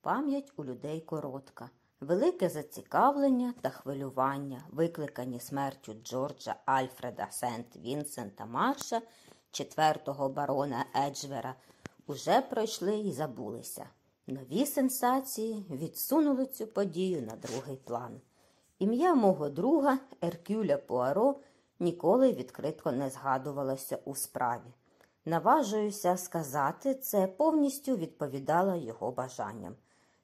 Пам'ять у людей коротка. Велике зацікавлення та хвилювання, викликані смертю Джорджа Альфреда Сент Вінсента Марша, четвертого барона Еджвера, уже пройшли і забулися. Нові сенсації відсунули цю подію на другий план. Ім'я мого друга Еркюля Пуаро ніколи відкритко не згадувалося у справі. Наважуюся сказати, це повністю відповідало його бажанням.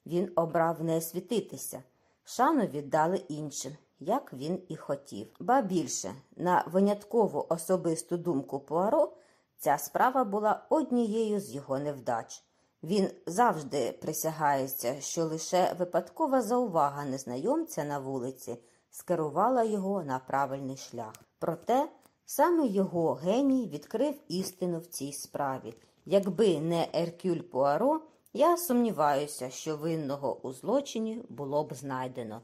Він обрав не світитися, шану віддали іншим, як він і хотів. Ба більше, на виняткову особисту думку Пуаро, ця справа була однією з його невдач. Він завжди присягається, що лише випадкова заувага незнайомця на вулиці скерувала його на правильний шлях. Проте саме його геній відкрив істину в цій справі. Якби не Еркюль Пуаро, я сумніваюся, що винного у злочині було б знайдено.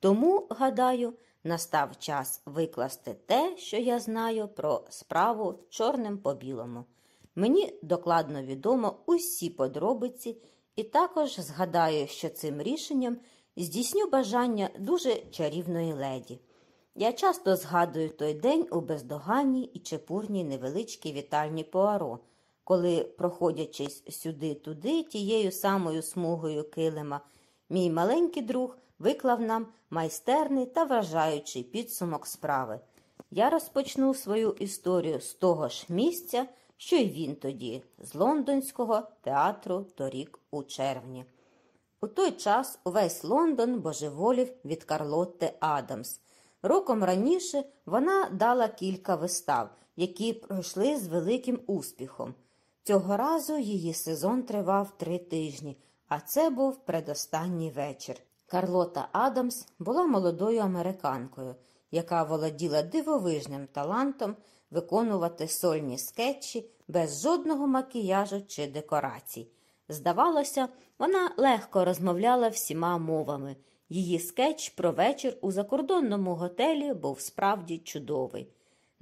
Тому, гадаю, настав час викласти те, що я знаю про справу чорним по білому. Мені докладно відомо усі подробиці, і також згадаю, що цим рішенням здійсню бажання дуже чарівної леді. Я часто згадую той день у бездоганній і чепурній невеличкій вітальні Пуаро, коли, проходячись сюди-туди тією самою смугою килима, мій маленький друг виклав нам майстерний та вражаючий підсумок справи. Я розпочну свою історію з того ж місця, що й він тоді, з лондонського театру торік у червні. У той час увесь Лондон божеволів від Карлотти Адамс. Роком раніше вона дала кілька вистав, які пройшли з великим успіхом. Цього разу її сезон тривав три тижні, а це був предостанній вечір. Карлота Адамс була молодою американкою, яка володіла дивовижним талантом виконувати сольні скетчі без жодного макіяжу чи декорацій. Здавалося, вона легко розмовляла всіма мовами. Її скетч про вечір у закордонному готелі був справді чудовий.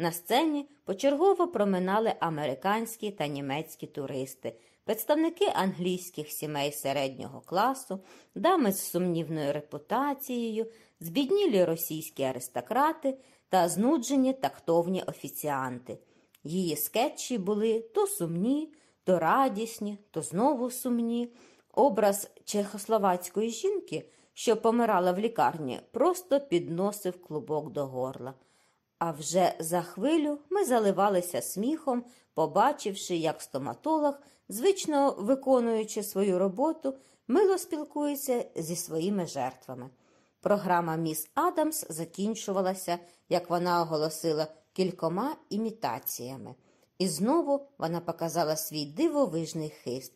На сцені почергово проминали американські та німецькі туристи, представники англійських сімей середнього класу, дами з сумнівною репутацією, збіднілі російські аристократи та знуджені тактовні офіціанти. Її скетчі були то сумні, то радісні, то знову сумні. Образ чехословацької жінки, що помирала в лікарні, просто підносив клубок до горла. А вже за хвилю ми заливалися сміхом, побачивши, як стоматолог, звично виконуючи свою роботу, мило спілкується зі своїми жертвами. Програма Міс Адамс закінчувалася, як вона оголосила, кількома імітаціями. І знову вона показала свій дивовижний хист.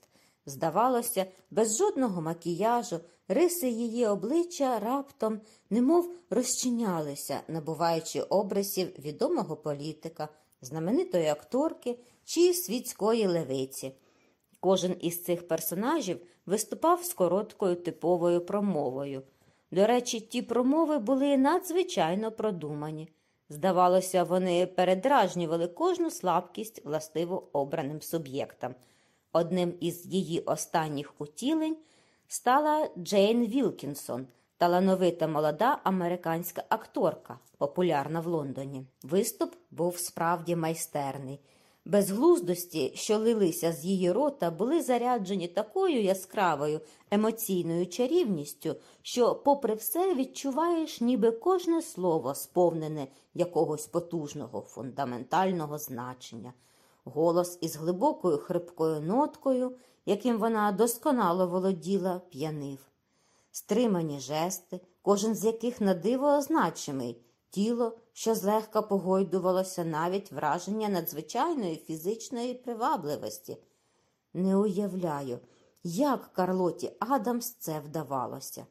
Здавалося, без жодного макіяжу риси її обличчя раптом, немов розчинялися, набуваючи образів відомого політика, знаменитої акторки чи світської левиці. Кожен із цих персонажів виступав з короткою типовою промовою. До речі, ті промови були надзвичайно продумані. Здавалося, вони передражнювали кожну слабкість властиво обраним суб'єктам. Одним із її останніх утілень стала Джейн Вілкінсон, талановита молода американська акторка, популярна в Лондоні. Виступ був справді майстерний. Безглуздості, що лилися з її рота, були заряджені такою яскравою емоційною чарівністю, що, попри все, відчуваєш, ніби кожне слово сповнене якогось потужного, фундаментального значення. Голос із глибокою хрипкою ноткою, яким вона досконало володіла, п'янив. Стримані жести, кожен з яких на диво означений, тіло, що злегка погойдувалося навіть враження надзвичайної фізичної привабливості. Не уявляю, як Карлоті Адамс це вдавалося.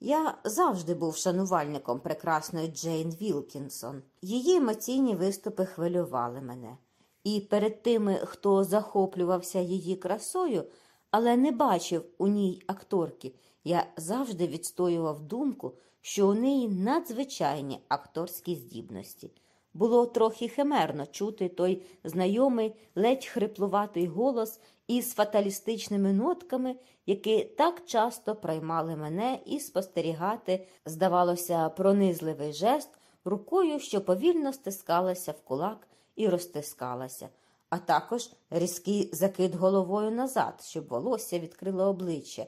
Я завжди був шанувальником прекрасної Джейн Вілкінсон. Її емоційні виступи хвилювали мене. І перед тими, хто захоплювався її красою, але не бачив у ній акторки, я завжди відстоював думку, що у неї надзвичайні акторські здібності. Було трохи химерно чути той знайомий, ледь хриплуватий голос із фаталістичними нотками, які так часто приймали мене і спостерігати, здавалося, пронизливий жест рукою, що повільно стискалася в кулак і розтискалася, а також різкий закид головою назад, щоб волосся відкрило обличчя.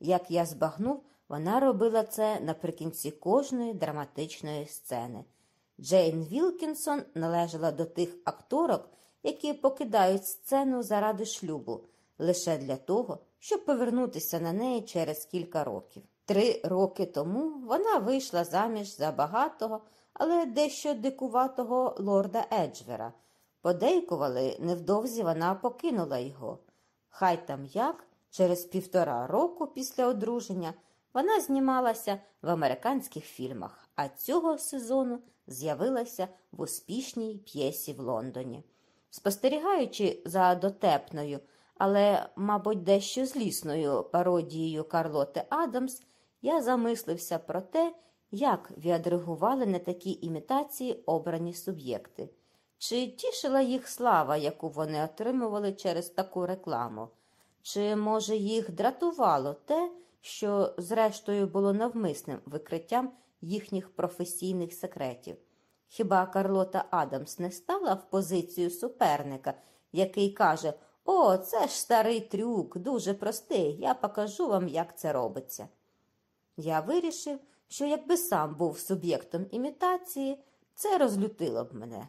Як я збагнув, вона робила це наприкінці кожної драматичної сцени. Джейн Вілкінсон належала до тих акторок, які покидають сцену заради шлюбу, лише для того, щоб повернутися на неї через кілька років. Три роки тому вона вийшла заміж за багатого, але дещо дикуватого лорда Еджвера. Подейкували, невдовзі вона покинула його. Хай там як, через півтора року після одруження вона знімалася в американських фільмах, а цього сезону з'явилася в успішній п'єсі в Лондоні. Спостерігаючи за дотепною, але, мабуть, дещо злісною пародією Карлоти Адамс, я замислився про те, як відреагували на такі імітації обрані суб'єкти. Чи тішила їх слава, яку вони отримували через таку рекламу? Чи, може, їх дратувало те, що, зрештою, було навмисним викриттям їхніх професійних секретів? Хіба Карлота Адамс не стала в позицію суперника, який каже: О, це ж старий трюк, дуже простий, я покажу вам, як це робиться. Я вирішив, що якби сам був суб'єктом імітації, це розлютило б мене.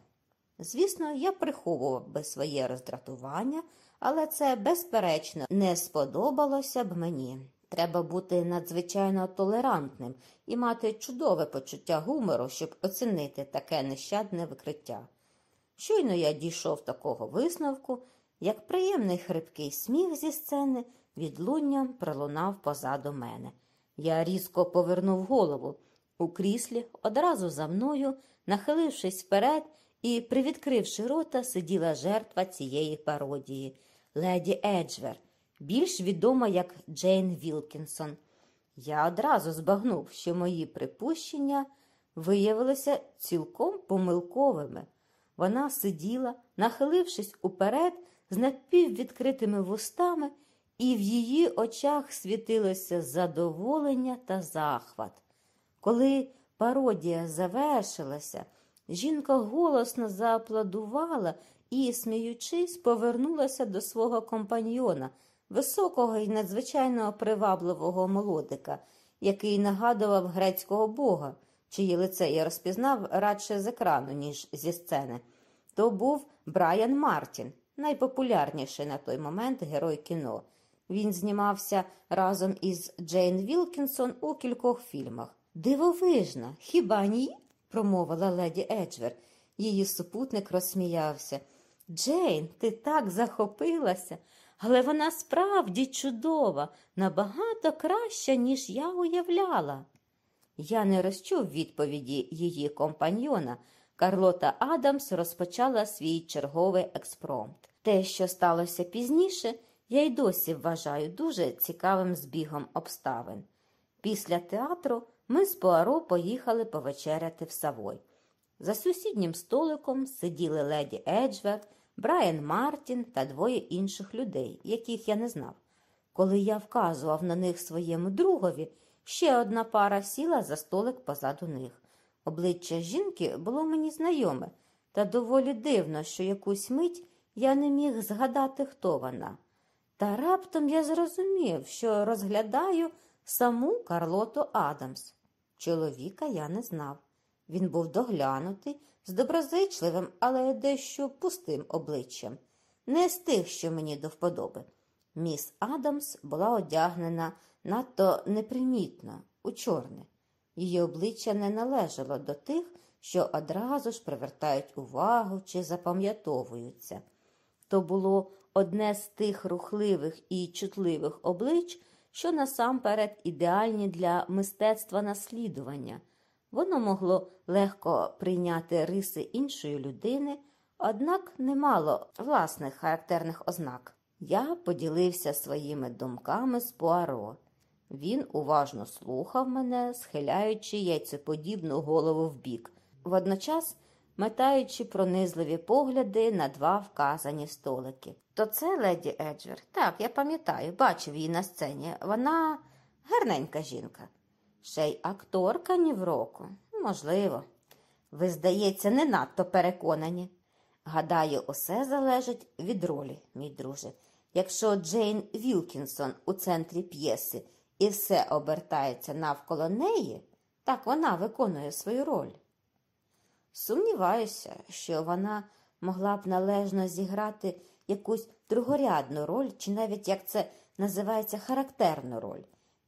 Звісно, я приховував би своє роздратування, але це, безперечно, не сподобалося б мені. Треба бути надзвичайно толерантним і мати чудове почуття гумору, щоб оцінити таке нещадне викриття. Щойно я дійшов такого висновку, як приємний хрипкий сміх зі сцени відлунням пролунав позаду мене. Я різко повернув голову. У кріслі одразу за мною, нахилившись вперед і, привідкривши рота, сиділа жертва цієї пародії леді Еджвер, більш відома як Джейн Вілкінсон. Я одразу збагнув, що мої припущення виявилися цілком помилковими. Вона сиділа, нахилившись уперед, з напіввідкритими вустами, і в її очах світилося задоволення та захват. Коли пародія завершилася, жінка голосно зааплодувала і, сміючись, повернулася до свого компаньйона, високого і надзвичайно привабливого молодика, який нагадував грецького бога, чиє лице я розпізнав радше з екрану, ніж зі сцени. То був Брайан Мартін, найпопулярніший на той момент герой кіно. Він знімався разом із Джейн Вілкінсон у кількох фільмах. Дивовижна, хіба ні? промовила леді Еджвер. Її супутник розсміявся. Джейн, ти так захопилася, але вона справді чудова, набагато краща, ніж я уявляла. Я не розчув відповіді її компаньйона. Карлота Адамс розпочала свій черговий експромт. Те, що сталося пізніше, я й досі вважаю дуже цікавим збігом обставин. Після театру ми з Пуаро поїхали повечеряти в Савой. За сусіднім столиком сиділи леді Еджвер, Брайан Мартін та двоє інших людей, яких я не знав. Коли я вказував на них своєму другові, ще одна пара сіла за столик позаду них. Обличчя жінки було мені знайоме, та доволі дивно, що якусь мить я не міг згадати, хто вона. Та раптом я зрозумів, що розглядаю саму Карлоту Адамс. Чоловіка я не знав. Він був доглянутий, з доброзичливим, але дещо пустим обличчям, не з тих, що мені до вподоби. Міс Адамс була одягнена надто непримітно, у чорне. Її обличчя не належало до тих, що одразу ж привертають увагу чи запам'ятовуються. То було одне з тих рухливих і чутливих облич, що насамперед ідеальні для мистецтва наслідування. Воно могло легко прийняти риси іншої людини, однак не мало власних характерних ознак. Я поділився своїми думками з Пуаро. Він уважно слухав мене, схиляючи яйцеподібну голову вбік. Водночас метаючи пронизливі погляди на два вказані столики. То це леді Еджвер. Так, я пам'ятаю, бачив її на сцені. Вона гарненька жінка. Ще й акторка ні в року. Можливо. Ви, здається, не надто переконані. Гадаю, усе залежить від ролі, мій друже. Якщо Джейн Вілкінсон у центрі п'єси і все обертається навколо неї, так вона виконує свою роль. Сумніваюся, що вона могла б належно зіграти якусь другорядну роль, чи навіть як це називається характерну роль.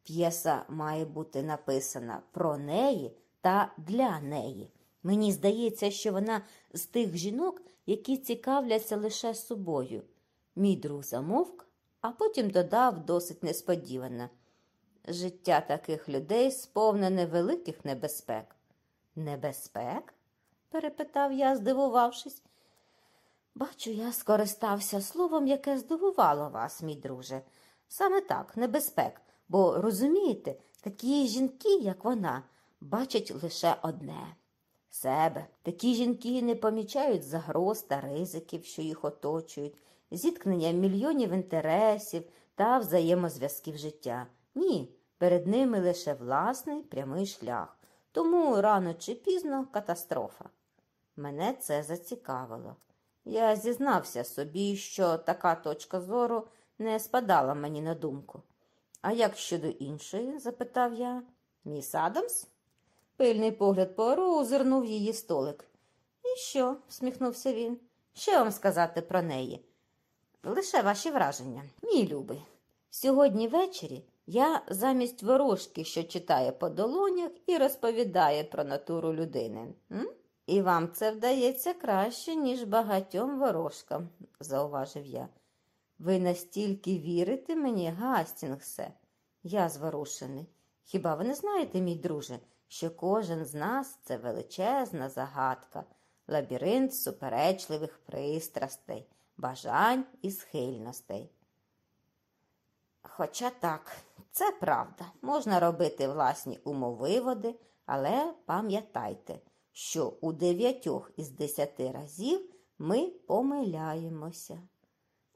П'єса має бути написана про неї та для неї. Мені здається, що вона з тих жінок, які цікавляться лише собою. Мій друг замовк, а потім додав досить несподівано. Життя таких людей сповнене великих небезпек. Небезпек? перепитав я, здивувавшись. Бачу, я скористався словом, яке здивувало вас, мій друже. Саме так, небезпек. Бо, розумієте, такі жінки, як вона, бачать лише одне себе. Такі жінки не помічають загроз та ризиків, що їх оточують, зіткнення мільйонів інтересів та взаємозв'язків життя. Ні, перед ними лише власний прямий шлях. Тому рано чи пізно катастрофа. Мене це зацікавило. Я зізнався собі, що така точка зору не спадала мені на думку. А як щодо іншої? запитав я. Міс Адамс? Пильний погляд Пуаро озирнув її столик. І що? всміхнувся він. Що вам сказати про неї? Лише ваші враження, мій любий. Сьогодні ввечері я замість ворожки, що читає по долонях і розповідає про натуру людини. М? І вам це вдається краще, ніж багатьом ворожкам, зауважив я. Ви настільки вірите мені, Гастінгсе? Я зворушений. Хіба ви не знаєте, мій друже, що кожен з нас це величезна загадка, лабіринт суперечливих пристрастей, бажань і схильностей. Хоча так, це правда, можна робити власні умовиводи, але пам'ятайте, що у дев'ятьох із десяти разів ми помиляємося.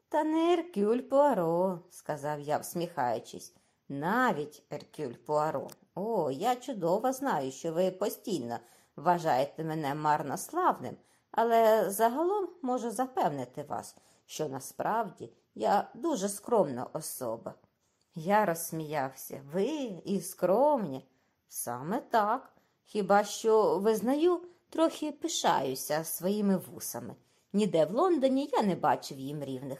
Та не Еркюль Пуаро, сказав я, всміхаючись, навіть Еркюль Пуаро. О, я чудово знаю, що ви постійно вважаєте мене марнославним, але загалом можу запевнити вас, що насправді я дуже скромна особа. Я розсміявся. Ви і скромні. Саме так. Хіба що визнаю, трохи пишаюся своїми вусами. Ніде в Лондоні я не бачив їм рівних.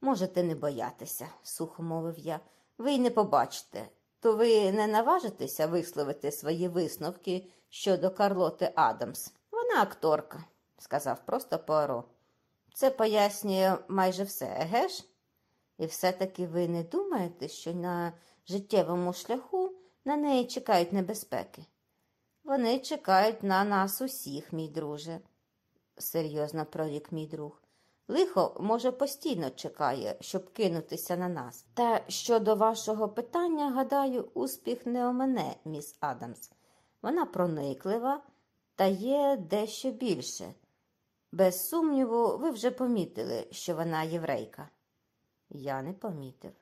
Можете не боятися, сухо мовив я. Ви й не побачите. То ви не наважитеся висловити свої висновки щодо Карлоти Адамс. Вона акторка, сказав просто Пуаро. Це пояснює майже все, еге ж? І все-таки ви не думаєте, що на життєвому шляху на неї чекають небезпеки? Вони чекають на нас усіх, мій друже, серйозно прорік мій друг. Лихо, може, постійно чекає, щоб кинутися на нас. Та щодо вашого питання, гадаю, успіх не омене, міс Адамс. Вона прониклива та є дещо більше. Без сумніву, ви вже помітили, що вона єврейка. Я не помітив.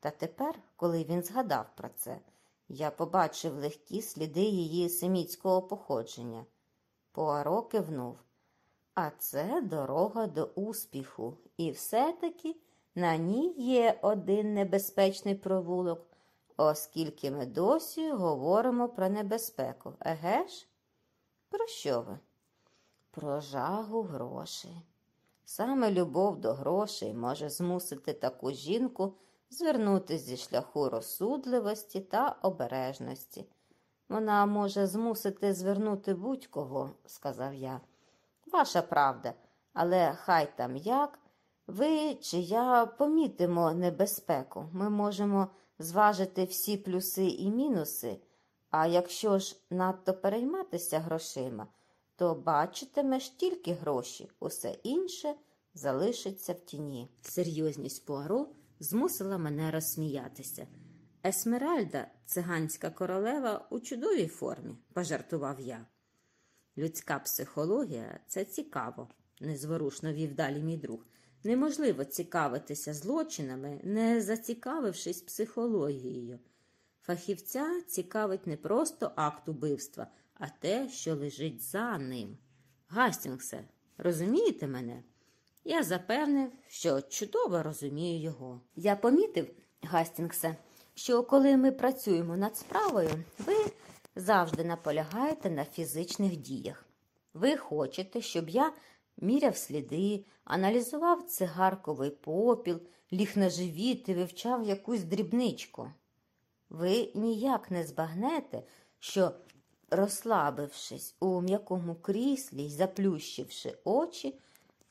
Та тепер, коли він згадав про це, я побачив легкі сліди її семітського походження. Пуаро кивнув. А це дорога до успіху, і все-таки на ній є один небезпечний провулок, оскільки ми досі говоримо про небезпеку. Еге ж? Про що ви? Про жагу грошей. Саме любов до грошей може змусити таку жінку звернутися зі шляху розсудливості та обережності. Вона може змусити звернути будь-кого, сказав я. Ваша правда, але хай там як. Ви чи я помітимо небезпеку. Ми можемо зважити всі плюси і мінуси, а якщо ж надто перейматися грошима, то бачитимеш тільки гроші, усе інше залишиться в тіні. Серйозність Пуаро змусила мене розсміятися. Есмеральда, циганська королева, у чудовій формі, пожартував я. Людська психологія це цікаво, незворушно вів далі мій друг. Неможливо цікавитися злочинами, не зацікавившись психологією. Фахівця цікавить не просто акт убивства, а те, що лежить за ним. Гастінгсе, розумієте мене? Я запевнив, що чудово розумію його. Я помітив, Гастінгсе, що коли ми працюємо над справою, ви завжди наполягаєте на фізичних діях. Ви хочете, щоб я міряв сліди, аналізував цигарковий попіл, ліг на живіт і вивчав якусь дрібничку. Ви ніяк не збагнете, що, розслабившись у м'якому кріслі й заплющивши очі,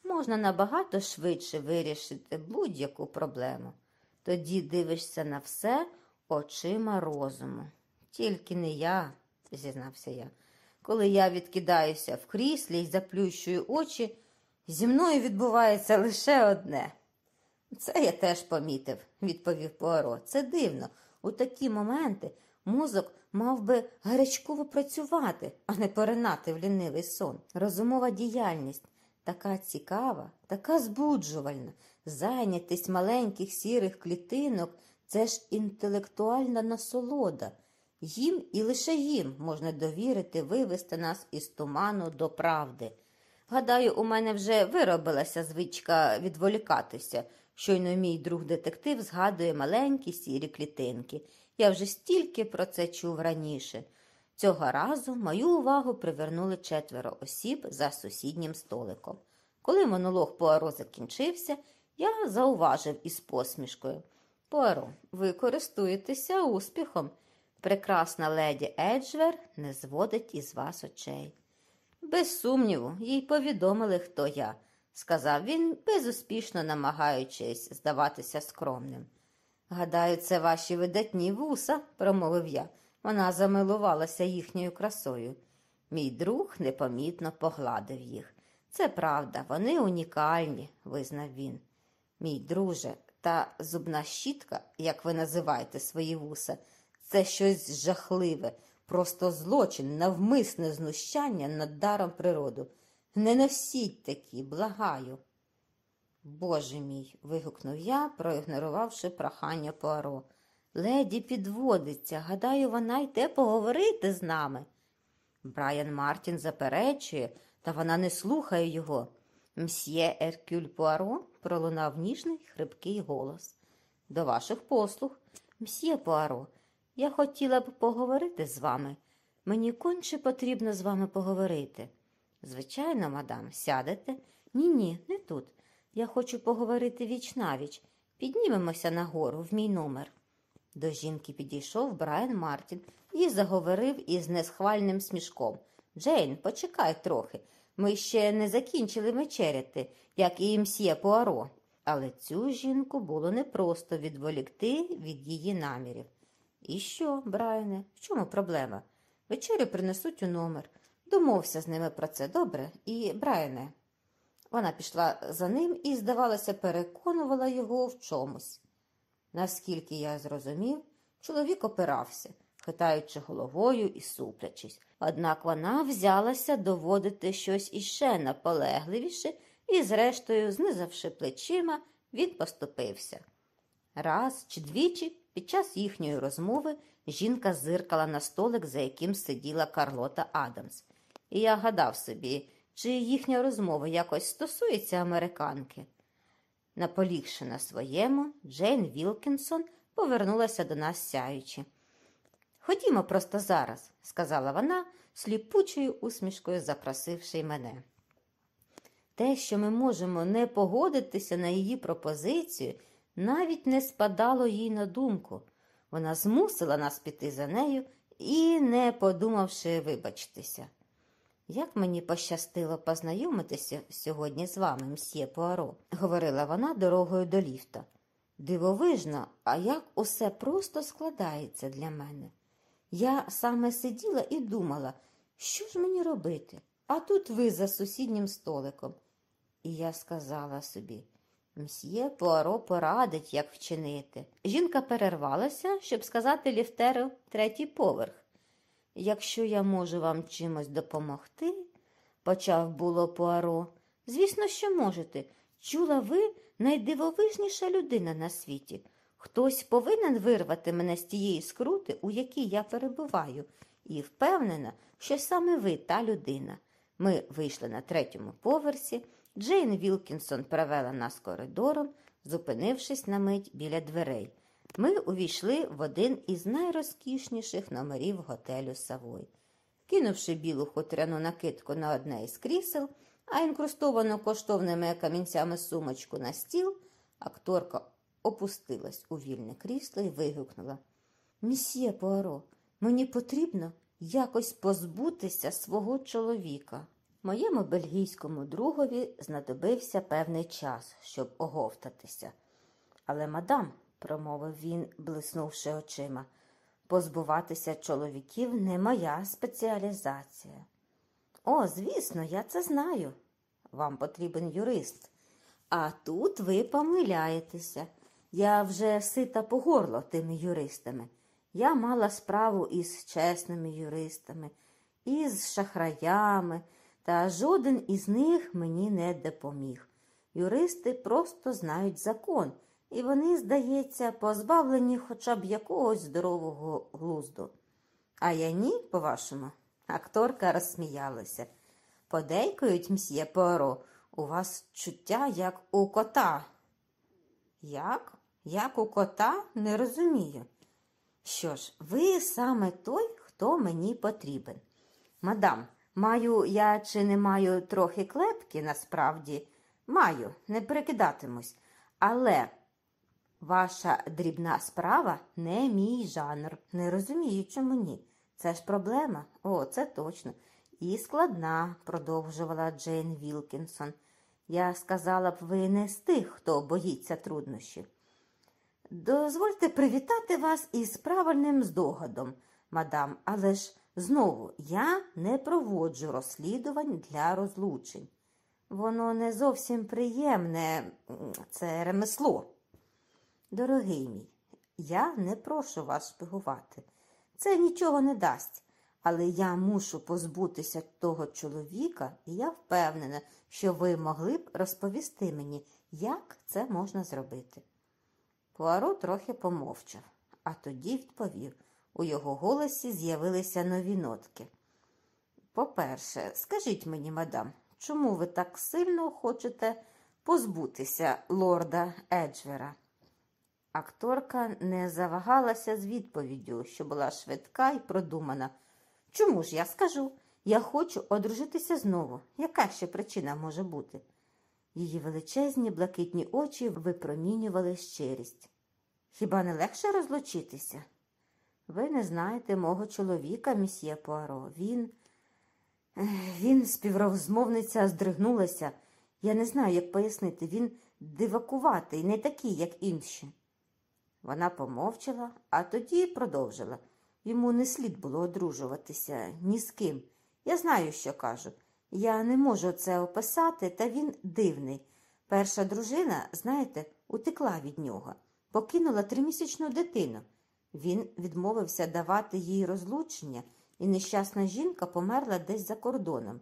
можна набагато швидше вирішити будь-яку проблему. Тоді дивишся на все очима розуму. Тільки не я, зізнався я. Коли я відкидаюся в кріслі й заплющую очі, зі мною відбувається лише одне. Це я теж помітив, відповів Пуаро. Це дивно. У такі моменти мозок мав би гарячково працювати, а не поринати в лінивий сон. Розумова діяльність така цікава, така збуджувальна. Зайнятість маленьких сірих клітинок це ж інтелектуальна насолода. Їм і лише їм можна довірити вивести нас із туману до правди. Гадаю, у мене вже виробилася звичка відволікатися. Щойно мій друг детектив згадує маленькі сірі клітинки. Я вже стільки про це чув раніше. Цього разу мою увагу привернули четверо осіб за сусіднім столиком. Коли монолог Пуаро закінчився, я зауважив із посмішкою. Пуаро, ви користуєтеся успіхом. Прекрасна леді Еджвер не зводить із вас очей. Без сумніву, їй повідомили, хто я, сказав він, безуспішно намагаючись здаватися скромним. Гадаю, це ваші видатні вуса, промовив я. Вона замилувалася їхньою красою. Мій друг непомітно погладив їх. Це правда, вони унікальні, визнав він. Мій друже, та зубна щітка, як ви називаєте свої вуса, це щось жахливе, просто злочин, навмисне знущання над даром природу. Не носіть такі, благаю. Боже мій. вигукнув я, проігнорувавши прохання Пуаро. Леді підводиться. Гадаю, вона йде поговорити з нами. Брайан Мартін заперечує, та вона не слухає його. Мсьє Еркюль Пуаро пролунав ніжний хрипкий голос. До ваших послуг, мсьє Пуаро, я хотіла б поговорити з вами. Мені конче потрібно з вами поговорити. Звичайно, мадам, сядете? Ні, ні, не тут. Я хочу поговорити віч навіч. Піднімемося нагору в мій номер. До жінки підійшов Брайан Мартін і заговорив із несхвальним смішком. Джейн, почекай трохи. Ми ще не закінчили вечеряти, як і мсьє Пуаро. Але цю жінку було непросто відволікти від її намірів. І що, Брайане, в чому проблема? Вечерю принесуть у номер. Домовся з ними про це добре і, Брайане. Вона пішла за ним і, здавалося, переконувала його в чомусь. Наскільки я зрозумів, чоловік опирався, хитаючи головою і суплячись. Однак вона взялася доводити щось іще наполегливіше і, зрештою, знизавши плечима, він поступився. Раз чи двічі під час їхньої розмови жінка зиркала на столик, за яким сиділа Карлота Адамс. І я гадав собі, чи їхня розмова якось стосується американки. Наполігши на своєму, Джейн Вілкінсон повернулася до нас сяючи. Ходімо просто зараз, сказала вона, сліпучою усмішкою запросивши мене. Те, що ми можемо не погодитися на її пропозицію, навіть не спадало їй на думку. Вона змусила нас піти за нею і, не подумавши, вибачитися. Як мені пощастило познайомитися сьогодні з вами, мсьє Пуаро, говорила вона дорогою до ліфта. Дивовижно, а як усе просто складається для мене. Я саме сиділа і думала, що ж мені робити? А тут ви за сусіднім столиком. І я сказала собі мсьє Пуаро порадить, як вчинити. Жінка перервалася, щоб сказати ліфтеру третій поверх. Якщо я можу вам чимось допомогти, почав було Пуаро. Звісно, що можете. Чула ви найдивовижніша людина на світі. Хтось повинен вирвати мене з тієї скрути, у якій я перебуваю, і впевнена, що саме ви та людина. Ми вийшли на третьому поверсі. Джейн Вілкінсон провела нас коридором, зупинившись на мить біля дверей. Ми увійшли в один із найрозкішніших номерів готелю Савой. Кинувши білу хутряну накидку на одне із крісел, а інкрустовану коштовними камінцями сумочку на стіл, акторка опустилась у вільне крісло і вигукнула Місьє Пуаро, мені потрібно якось позбутися свого чоловіка. Моєму бельгійському другові знадобився певний час, щоб оговтатися. Але, мадам, промовив він, блиснувши очима, позбуватися чоловіків не моя спеціалізація. О, звісно, я це знаю. Вам потрібен юрист. А тут ви помиляєтеся. Я вже сита по горло тими юристами. Я мала справу із чесними юристами, із шахраями, та жоден із них мені не допоміг. Юристи просто знають закон, і вони, здається, позбавлені хоча б якогось здорового глузду. А я ні, по-вашому, акторка розсміялася. Подейкують, мсьє Поро, у вас чуття, як у кота. Як? Як у кота? Не розумію. Що ж, ви саме той, хто мені потрібен. Мадам, маю я чи не маю трохи клепки, насправді, маю, не перекидатимусь. Але ваша дрібна справа не мій жанр. Не розумію, чому ні. Це ж проблема. О, це точно. І складна, продовжувала Джейн Вілкінсон. Я сказала б, ви не з тих, хто боїться труднощів. Дозвольте привітати вас із правильним здогадом, мадам, але ж знову я не проводжу розслідувань для розлучень. Воно не зовсім приємне, це ремесло. Дорогий мій, я не прошу вас шпигувати. Це нічого не дасть. Але я мушу позбутися того чоловіка, і я впевнена, що ви могли б розповісти мені, як це можна зробити. Пуаро трохи помовчав, а тоді відповів. У його голосі з'явилися нові нотки. По-перше, скажіть мені, мадам, чому ви так сильно хочете позбутися лорда Еджвера? Акторка не завагалася з відповіддю, що була швидка і продумана. Чому ж я скажу? Я хочу одружитися знову. Яка ще причина може бути? Її величезні блакитні очі випромінювали щирість. Хіба не легше розлучитися? Ви не знаєте мого чоловіка, місьє Пуаро. Він. Він, співрозмовниця, здригнулася. Я не знаю, як пояснити. Він дивакуватий, не такий, як інші. Вона помовчала, а тоді продовжила. Йому не слід було одружуватися ні з ким. Я знаю, що кажу. Я не можу це описати, та він дивний. Перша дружина, знаєте, утекла від нього, покинула тримісячну дитину. Він відмовився давати їй розлучення, і нещасна жінка померла десь за кордоном.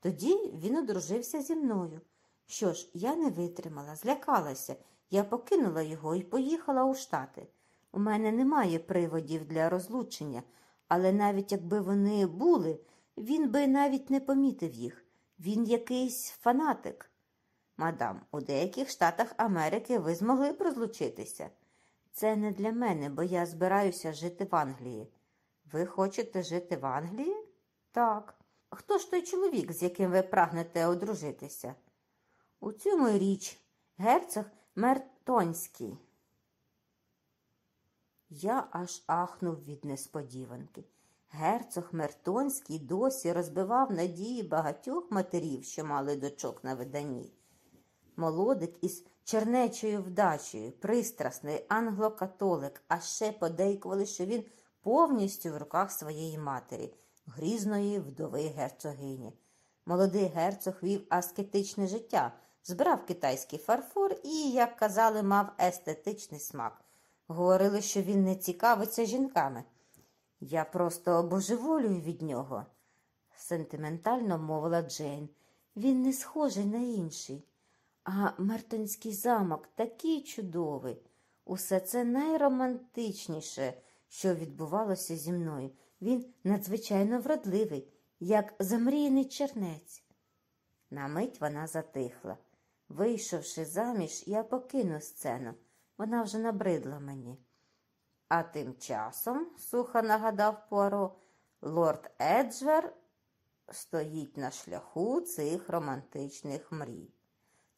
Тоді він одружився зі мною. Що ж, я не витримала, злякалася. Я покинула його і поїхала у штати. У мене немає приводів для розлучення, але навіть якби вони були, він би навіть не помітив їх. Він якийсь фанатик. Мадам, у деяких штатах Америки ви змогли б розлучитися. Це не для мене, бо я збираюся жити в Англії. Ви хочете жити в Англії? Так. Хто ж той чоловік, з яким ви прагнете одружитися? У цьому річ герцог Мертонський. Я аж ахнув від несподіванки. Герцог Мертонський досі розбивав надії багатьох матерів, що мали дочок на виданні. Молодик із чернечою вдачею, пристрасний англокатолик, а ще подейкували, що він повністю в руках своєї матері, грізної вдови герцогині. Молодий герцог вів аскетичне життя, збирав китайський фарфор і, як казали, мав естетичний смак. Говорили, що він не цікавиться жінками. Я просто божеволюю від нього. сентиментально мовила Джейн. Він не схожий на інший. А Мертонський замок такий чудовий. Усе це найромантичніше, що відбувалося зі мною. Він надзвичайно вродливий, як замріяний чернець. На мить вона затихла. Вийшовши заміж, я покину сцену. Вона вже набридла мені. А тим часом, сухо нагадав Пуаро, лорд Еджвер стоїть на шляху цих романтичних мрій.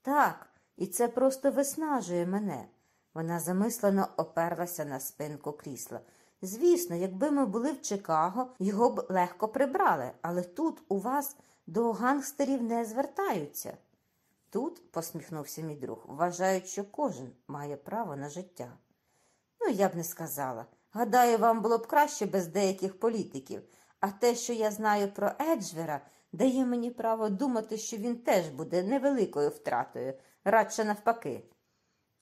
Так, і це просто виснажує мене. Вона замислено оперлася на спинку крісла. Звісно, якби ми були в Чикаго, його б легко прибрали, але тут у вас до гангстерів не звертаються. Тут, посміхнувся мій друг, вважають, що кожен має право на життя. Ну, я б не сказала. Гадаю, вам було б краще без деяких політиків, а те, що я знаю про Еджвера, дає мені право думати, що він теж буде невеликою втратою, радше навпаки.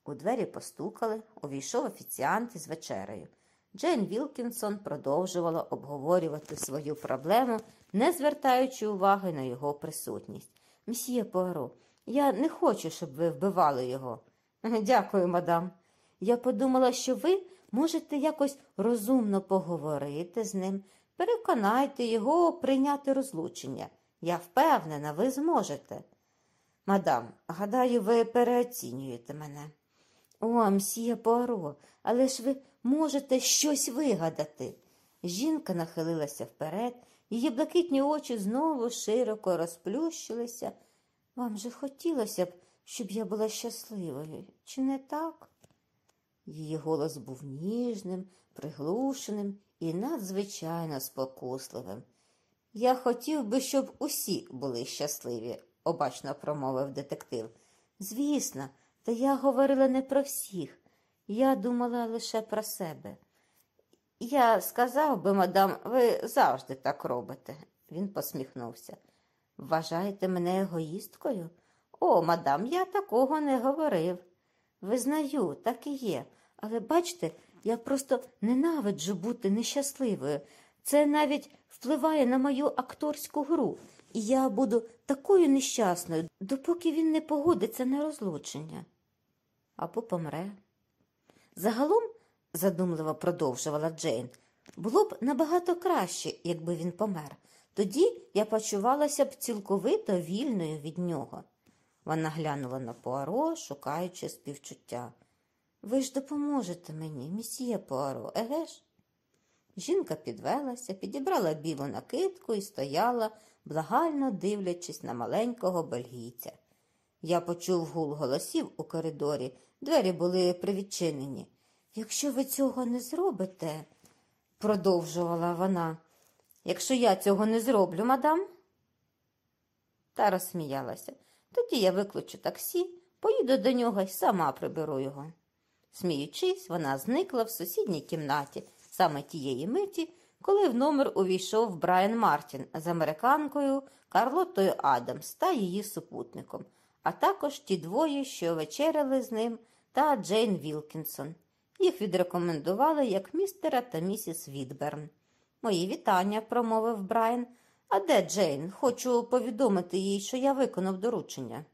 У двері постукали, увійшов офіціант із вечерею. Джейн Вілкінсон продовжувала обговорювати свою проблему, не звертаючи уваги на його присутність. Мсьє Пуаро, я не хочу, щоб ви вбивали його. Дякую, мадам. Я подумала, що ви можете якось розумно поговорити з ним, переконайте його прийняти розлучення. Я впевнена, ви зможете. Мадам, гадаю, ви переоцінюєте мене. О, мсьє Пуаро, але ж ви можете щось вигадати. Жінка нахилилася вперед, її блакитні очі знову широко розплющилися. Вам же хотілося б, щоб я була щасливою, чи не так? Її голос був ніжним, приглушеним і надзвичайно спокусливим. Я хотів би, щоб усі були щасливі, обачно промовив детектив. Звісно, та я говорила не про всіх. Я думала лише про себе. Я сказав би, мадам, ви завжди так робите. Він посміхнувся. Вважаєте мене егоїсткою? О, мадам, я такого не говорив. Визнаю, так і є. Але бачите, я просто ненавиджу бути нещасливою. Це навіть впливає на мою акторську гру, і я буду такою нещасною, допоки він не погодиться на розлучення. Або помре. Загалом, задумливо продовжувала Джейн, було б набагато краще, якби він помер. Тоді я почувалася б цілковито вільною від нього. Вона глянула на Пуаро, шукаючи співчуття. Ви ж допоможете мені, місьє Пуаро, еге ж? Жінка підвелася, підібрала білу накидку і стояла, благально дивлячись на маленького бельгійця. Я почув гул голосів у коридорі, двері були привідчинені. Якщо ви цього не зробите, продовжувала вона, якщо я цього не зроблю, мадам. Та розсміялася. Тоді я викличу таксі, поїду до нього і сама приберу його. Сміючись, вона зникла в сусідній кімнаті саме тієї миті, коли в номер увійшов Брайан Мартін з американкою Карлотою Адамс та її супутником, а також ті двоє, що вечеряли з ним, та Джейн Вілкінсон. Їх відрекомендували як містера та місіс Відберн. Мої вітання, промовив Брайан. А де Джейн? Хочу повідомити їй, що я виконав доручення.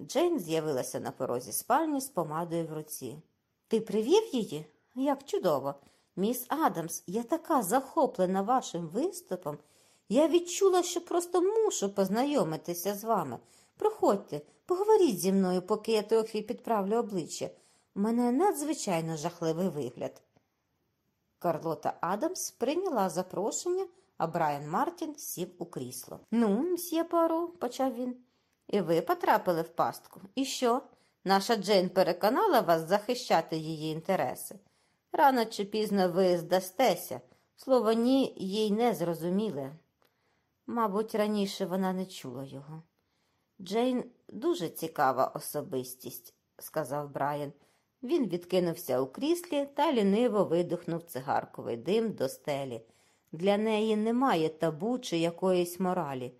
Джейн з'явилася на порозі спальні з помадою в руці. Ти привів її? Як чудово. Міс Адамс, я така захоплена вашим виступом. Я відчула, що просто мушу познайомитися з вами. Проходьте, поговоріть зі мною, поки я трохи підправлю обличчя. У мене надзвичайно жахливий вигляд. Карлота Адамс прийняла запрошення, а Брайан Мартін сів у крісло. Ну, мсьє Паро, почав він. І ви потрапили в пастку. І що? Наша Джейн переконала вас захищати її інтереси. Рано чи пізно ви здастеся. Слово ні їй не зрозуміле. Мабуть, раніше вона не чула його. Джейн дуже цікава особистість, сказав Брайан. Він відкинувся у кріслі та ліниво видихнув цигарковий дим до стелі. Для неї немає табу чи якоїсь моралі.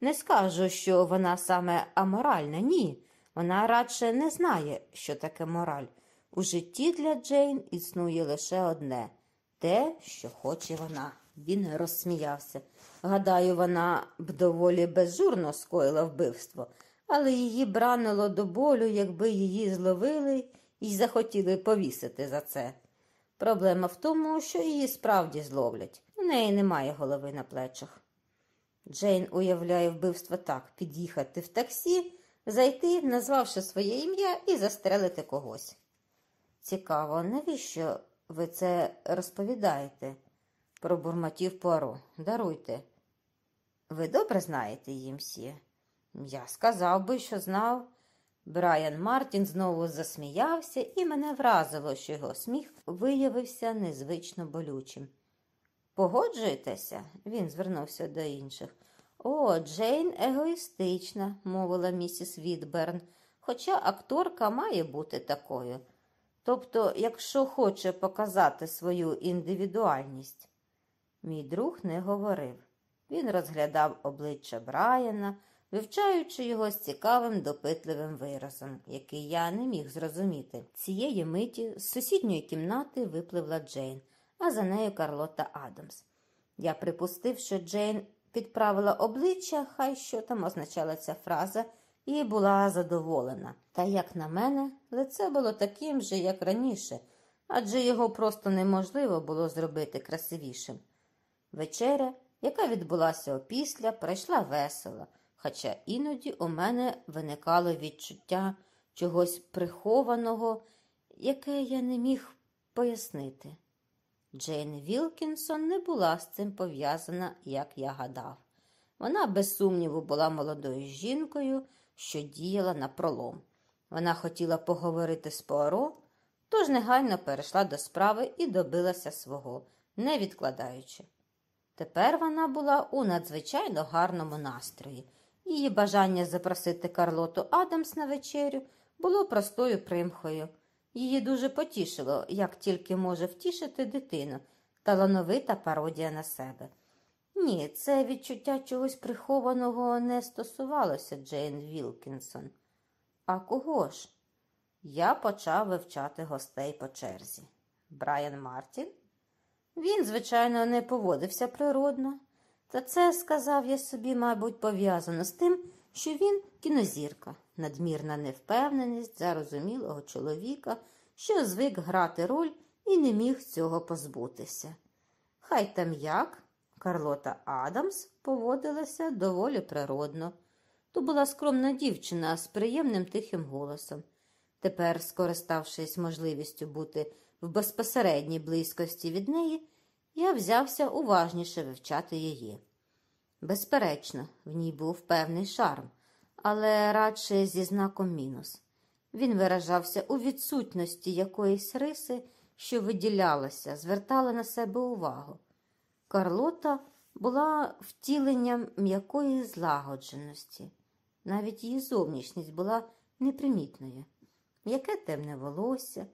Не скажу, що вона саме аморальна, ні. Вона радше не знає, що таке мораль. У житті для Джейн існує лише одне те, що хоче вона. Він розсміявся. Гадаю, вона б доволі безжурно скоїла вбивство, але її бранило до болю, якби її зловили і захотіли повісити за це. Проблема в тому, що її справді зловлять. У неї немає голови на плечах. Джейн уявляє вбивство так: під'їхати в таксі, зайти, назвавши своє ім'я, і застрелити когось. Цікаво, навіщо ви це розповідаєте? пробурмотів Пуаро. Даруйте. Ви добре знаєте її, мсьє? Я сказав би, що знав. Брайан Мартін знову засміявся, і мене вразило, що його сміх виявився незвично болючим. Погоджуєтеся? Він звернувся до інших. О, Джейн егоїстична, мовила місіс Відберн, хоча акторка має бути такою. Тобто, якщо хоче показати свою індивідуальність. Мій друг не говорив. Він розглядав обличчя Брайана, вивчаючи його з цікавим допитливим виразом, який я не міг зрозуміти. Цієї миті з сусідньої кімнати випливла Джейн, а за нею Карлота Адамс. Я припустив, що Джейн підправила обличчя, хай що там означала ця фраза, і була задоволена. Та, як на мене, лице було таким же, як раніше, адже його просто неможливо було зробити красивішим. Вечеря, яка відбулася опісля, пройшла весело, хоча іноді у мене виникало відчуття чогось прихованого, яке я не міг пояснити. Джейн Вілкінсон не була з цим пов'язана, як я гадав. Вона, без сумніву, була молодою жінкою, що діяла на пролом. Вона хотіла поговорити з Пуаро, тож негайно перейшла до справи і добилася свого, не відкладаючи. Тепер вона була у надзвичайно гарному настрої. Її бажання запросити Карлоту Адамс на вечерю було простою примхою. Її дуже потішило, як тільки може втішити дитину, талановита пародія на себе. Ні, це відчуття чогось прихованого не стосувалося Джейн Вілкінсон. А кого ж? Я почав вивчати гостей по черзі. Брайан Мартін? Він, звичайно, не поводився природно. Та це, сказав я собі, мабуть, пов'язано з тим, що він кінозірка, надмірна невпевненість зарозумілого чоловіка, що звик грати роль і не міг цього позбутися. Хай там як, Карлота Адамс поводилася доволі природно. То була скромна дівчина з приємним тихим голосом. Тепер, скориставшись можливістю бути в безпосередній близькості від неї, я взявся уважніше вивчати її. Безперечно, в ній був певний шарм, але радше зі знаком мінус. Він виражався у відсутності якоїсь риси, що виділялася, звертала на себе увагу. Карлота була втіленням м'якої злагодженості. Навіть її зовнішність була непримітною. М'яке темне волосся,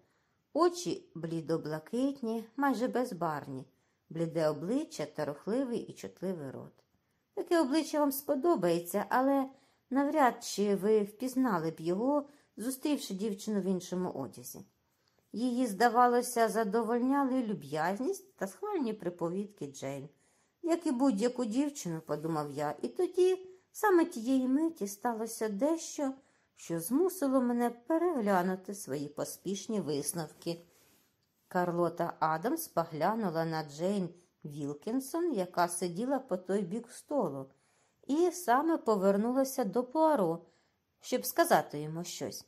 очі блідоблакитні, майже безбарні, бліде обличчя та рухливий і чутливий рот. Таке обличчя вам сподобається, але навряд чи ви впізнали б його, зустрівши дівчину в іншому одязі. Її, здавалося, задовольняли люб'язність та схвальні приповідки Джейн. Як і будь-яку дівчину, подумав я, і тоді саме тієї миті сталося дещо, що змусило мене переглянути свої поспішні висновки. Карлота Адамс поглянула на Джейн Вілкінсон, яка сиділа по той бік столу, і саме повернулася до Пуаро, щоб сказати йому щось.